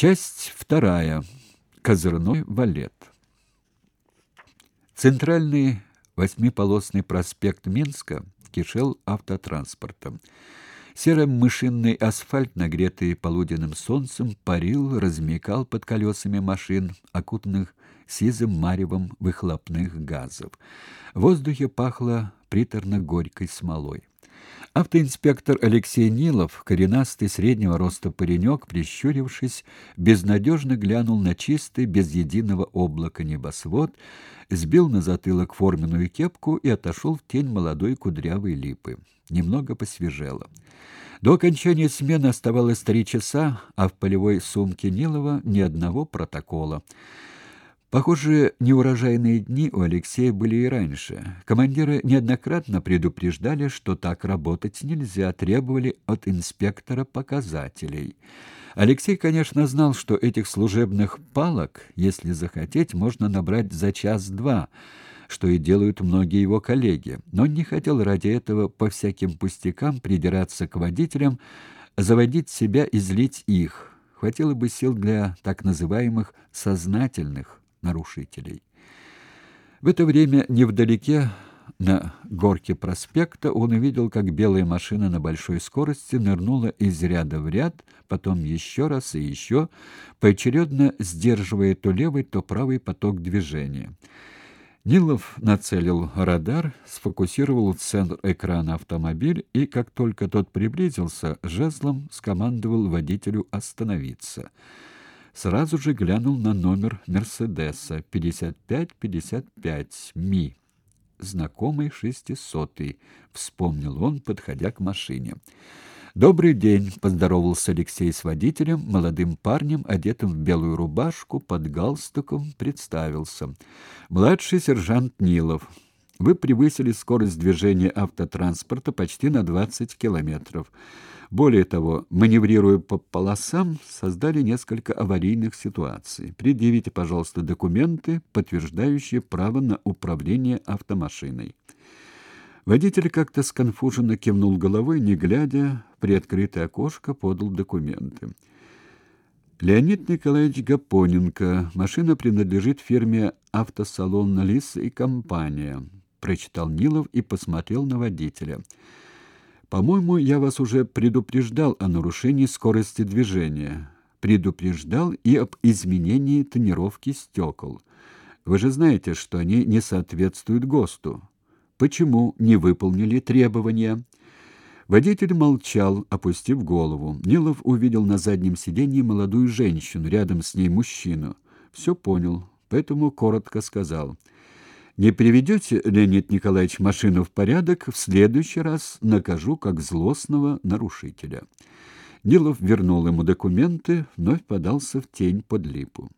Часть вторая. Козырной валет. Центральный восьмиполосный проспект Минска кишел автотранспортом. Серый мышинный асфальт, нагретый полуденным солнцем, парил, размекал под колесами машин, окутанных сизым маревом выхлопных газов. В воздухе пахло приторно-горькой смолой. Автоинспектор Алексей Нилов, коренастый среднего роста паренек, прищурившись, безнадежно глянул на чистый, без единого облака небосвод, сбил на затылок форменную кепку и отошел в тень молодой кудрявой липы. Немного посвежело. До окончания смены оставалось три часа, а в полевой сумке Нилова ни одного протокола. Похоже, неурожайные дни у Алексея были и раньше. Командиры неоднократно предупреждали, что так работать нельзя, требовали от инспектора показателей. Алексей, конечно, знал, что этих служебных палок, если захотеть, можно набрать за час-два, что и делают многие его коллеги, но не хотел ради этого по всяким пустякам придираться к водителям, заводить себя и злить их. Хватило бы сил для так называемых «сознательных» нарушителей. В это время невдалеке на горке проспекта он увидел, как белая машина на большой скорости нырнула из ряда в ряд, потом еще раз и еще, поочередно сдерживая то левый, то правый поток движения. Нилов нацелил радар, сфокусировал центр экрана автомобиль и, как только тот приблизился, жезлом скомандовал водителю остановиться — сразу же глянул на номер Мерседеса 5555 Ми. Знакомый шестисотый, вспомнил он, подходя к машине. Добрый день, поздоровался Алексей с водителем, молодым парнем, одетым в белую рубашку, под галстуком, представился. Младший сержант Нилов. Вы превысили скорость движения автотранспорта почти на 20 километров. Более того, маневрируя по полосам, создали несколько аварийных ситуаций. Предъявите, пожалуйста, документы, подтверждающие право на управление автомашиной. Водитель как-то сконфуженно кивнул головой, не глядя, в приоткрытое окошко подал документы. Леонид Николаевич Гапоненко. Машина принадлежит фирме «Автосалон Лис и компания», прочитал Нилов и посмотрел на водителя. По-моему, я вас уже предупреждал о нарушении скорости движения, предупреждал и об изменении тонировки стекол. Вы же знаете, что они не соответствуют ГОСТу. Почему не выполнили требования? Водитель молчал, опустив голову. Нилов увидел на заднем сиденье молодую женщину, рядом с ней мужчину. Все понял, поэтому коротко сказал: не приведете, Леонид Николаевич, машину в порядок, в следующий раз накажу как злостного нарушителя. Нилов вернул ему документы, вновь подался в тень под липу.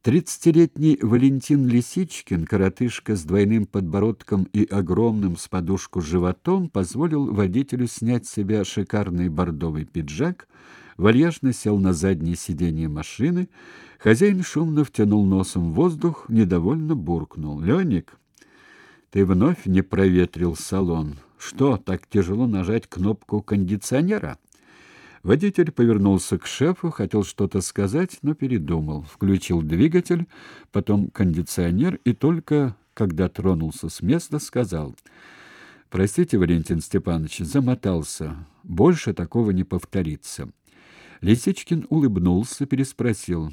Тридцатилетний Валентин Лисичкин, коротышка с двойным подбородком и огромным с подушку животом, позволил водителю снять с себя шикарный бордовый пиджак, вальяжно сел на заднее сиденье машины. Хозяин шумно втянул носом воздух, недовольно буркнул. «Леник, ты вновь не проветрил салон. Что, так тяжело нажать кнопку кондиционера?» Водитель повернулся к шефу, хотел что-то сказать, но передумал. Включил двигатель, потом кондиционер и только, когда тронулся с места, сказал... «Простите, Валентин Степанович, замотался. Больше такого не повторится». Лисичкин улыбнулся, переспросил.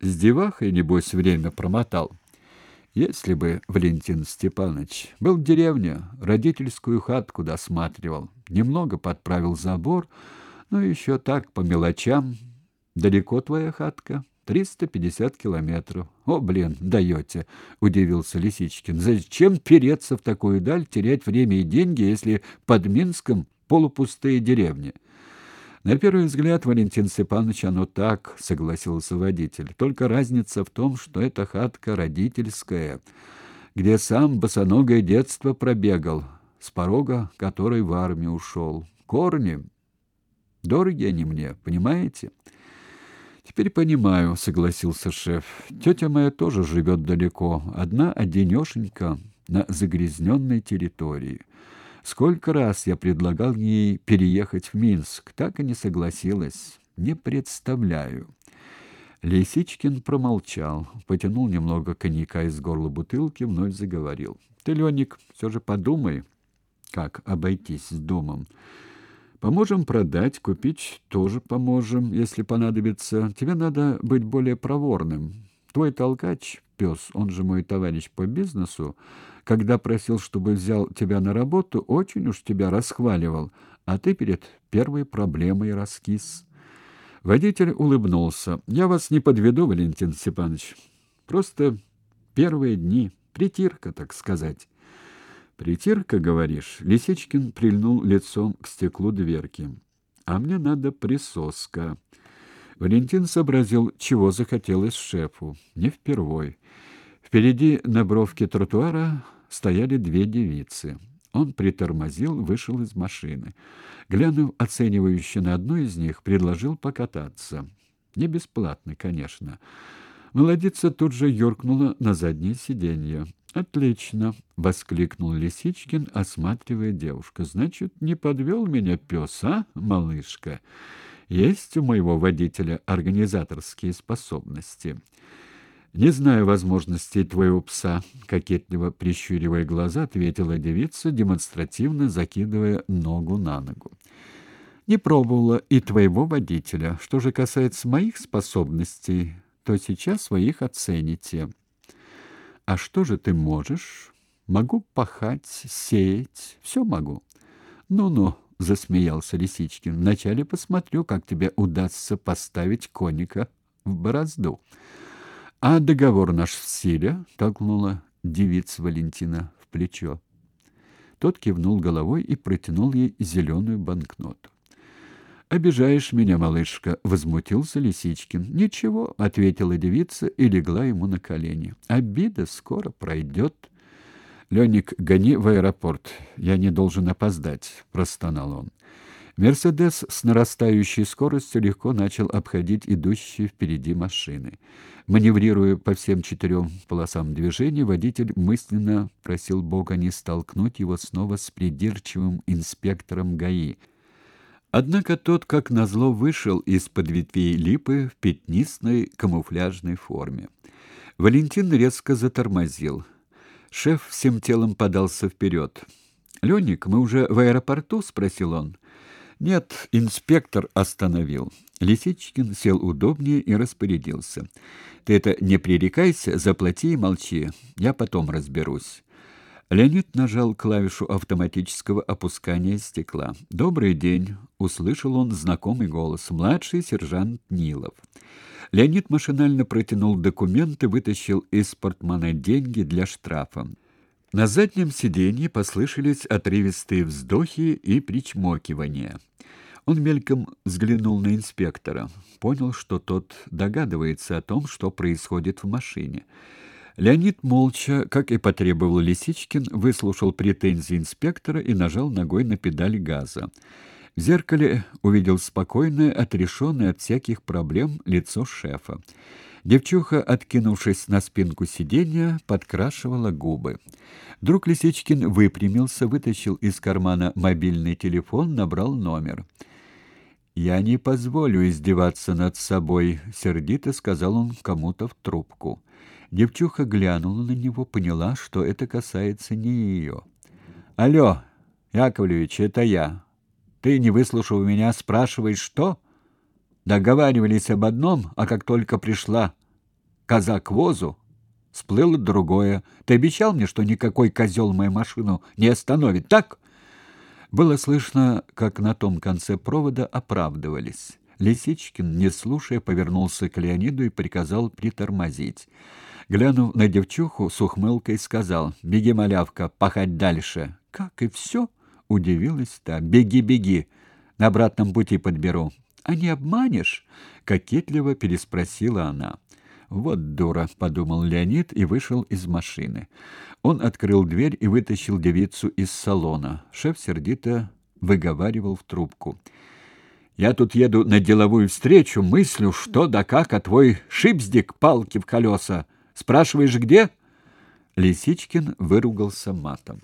«С девахой, небось, время промотал?» «Если бы, Валентин Степанович, был в деревне, родительскую хатку досматривал, немного подправил забор, но еще так, по мелочам. Далеко твоя хатка?» «Триста пятьдесят километров. О, блин, даете!» — удивился Лисичкин. «Зачем переться в такую даль, терять время и деньги, если под Минском полупустые деревни?» На первый взгляд, Валентин Степанович, оно так, согласился водитель. Только разница в том, что эта хатка родительская, где сам босоногое детство пробегал, с порога которой в армию ушел. Корни дороги они мне, понимаете? Теперь понимаю, согласился шеф. Тетя моя тоже живет далеко, одна одинешенька на загрязненной территории. Сколько раз я предлагал ей переехать в Минск, так и не согласилась. не представляю. Лисичкин промолчал, потянул немного коньяка из горла бутылки, вновь заговорил. Ты, Леник, все же подумай, как обойтись с домом. Поможем продать, купить тоже поможем, если понадобится. Тебе надо быть более проворным. Твой толкач, пес, он же мой товарищ по бизнесу, когда просил, чтобы взял тебя на работу, очень уж тебя расхваливал, а ты перед первой проблемой раскис. Водитель улыбнулся. Я вас не подведу, Валентин Степанович. Просто первые дни, притирка, так сказать. Притирка, говоришь? Лисичкин прильнул лицом к стеклу дверки. А мне надо присоска. Валентин сообразил, чего захотелось шефу. Не впервой. Впереди на бровке тротуара стояли две девицы. Он притормозил, вышел из машины. Глянув оценивающе на одну из них, предложил покататься. Не бесплатно, конечно. Молодица тут же юркнула на заднее сиденье. Отлично, воскликнул Лисичкин, осматривая девушку. Значит, не подвел меня пес, а, малышка? Есть у моего водителя организаторские способности. Не знаю возможностей твоего пса, кокетливо прищуривая глаза, ответила девица, демонстративно закидывая ногу на ногу. Не пробовала и твоего водителя. Что же касается моих способностей, то сейчас вы их оцените. А что же ты можешь? Могу пахать, сеять, все могу. Ну-ну, засмеялся Лисичкин. Вначале посмотрю, как тебе удастся поставить коника в борозду. А договор наш в силе, толкнула девица Валентина в плечо. Тот кивнул головой и протянул ей зеленую банкноту. Обижаешь меня, малышка, возмутился Лисичкин. Ничего, ответила девица и легла ему на колени. Обида скоро пройдет. Леник, гони в аэропорт. Я не должен опоздать, простонал он. Мерседес с нарастающей скоростью легко начал обходить идущие впереди машины. Маневрируя по всем четырем полосам движения, водитель мысленно просил Бога не столкнуть его снова с придирчивым инспектором ГАИ. Однако тот, как назло, вышел из-под ветвей липы в пятнистной камуфляжной форме. Валентин резко затормозил. Шеф всем телом подался вперед. «Леник, мы уже в аэропорту?» — спросил он. «Нет, инспектор остановил». Лисичкин сел удобнее и распорядился. «Ты это не пререкайся, заплати и молчи. Я потом разберусь». Леонид нажал клавишу автоматического опускания стекла. «Добрый день!» — услышал он знакомый голос. «Младший сержант Нилов». Леонид машинально протянул документы, вытащил из портмона деньги для штрафа. На заднем сиденье послышались отрывистые вздохи и причмокивания. Он мельком взглянул на инспектора, понял, что тот догадывается о том, что происходит в машине. Леонид молча, как и потребовал Лисичкин, выслушал претензии инспектора и нажал ногой на педаль газа. В зеркале увидел спокойное, отрешенное от всяких проблем лицо шефа. Девчуха, откинувшись на спинку сиденья, подкрашивала губы. Друг Лисичкин выпрямился, вытащил из кармана мобильный телефон, набрал номер. «Я не позволю издеваться над собой», — сердито сказал он кому-то в трубку. Девчуха глянула на него, поняла, что это касается не ее. «Алло, Яковлевич, это я. Ты, не выслушав меня, спрашиваешь, что? Договаривались об одном, а как только пришла коза к возу, всплыло другое. Ты обещал мне, что никакой козел мою машину не остановит, так?» Было слышно, как на том конце провода оправдывались. Лисичкин, не слушая, повернулся к Леониду и приказал притормозить. Глянув на девчуху, с ухмылкой сказал, «Беги, малявка, пахать дальше». «Как и все?» — удивилась та. «Беги, беги, на обратном пути подберу». «А не обманешь?» — кокетливо переспросила она. «Вот дура», — подумал Леонид и вышел из машины. Он открыл дверь и вытащил девицу из салона. Шеф сердито выговаривал в трубку. «Я тут еду на деловую встречу, мыслю, что да как, а твой шипздик палки в колеса. Спрашиваешь, где?» Лисичкин выругался матом.